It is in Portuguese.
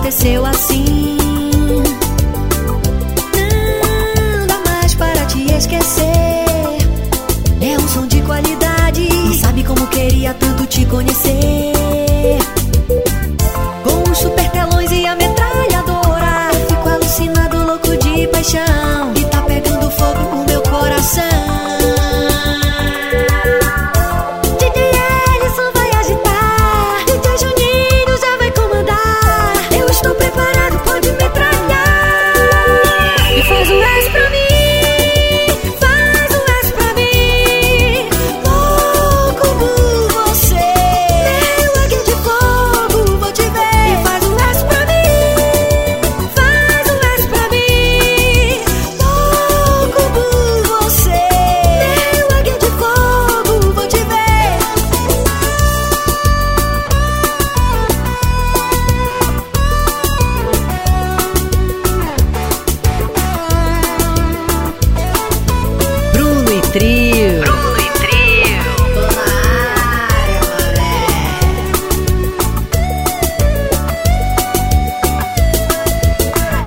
aconteceu assim. Não dá mais para te esquecer. É um som de qualidade. Não sabe como queria tanto te conhecer. три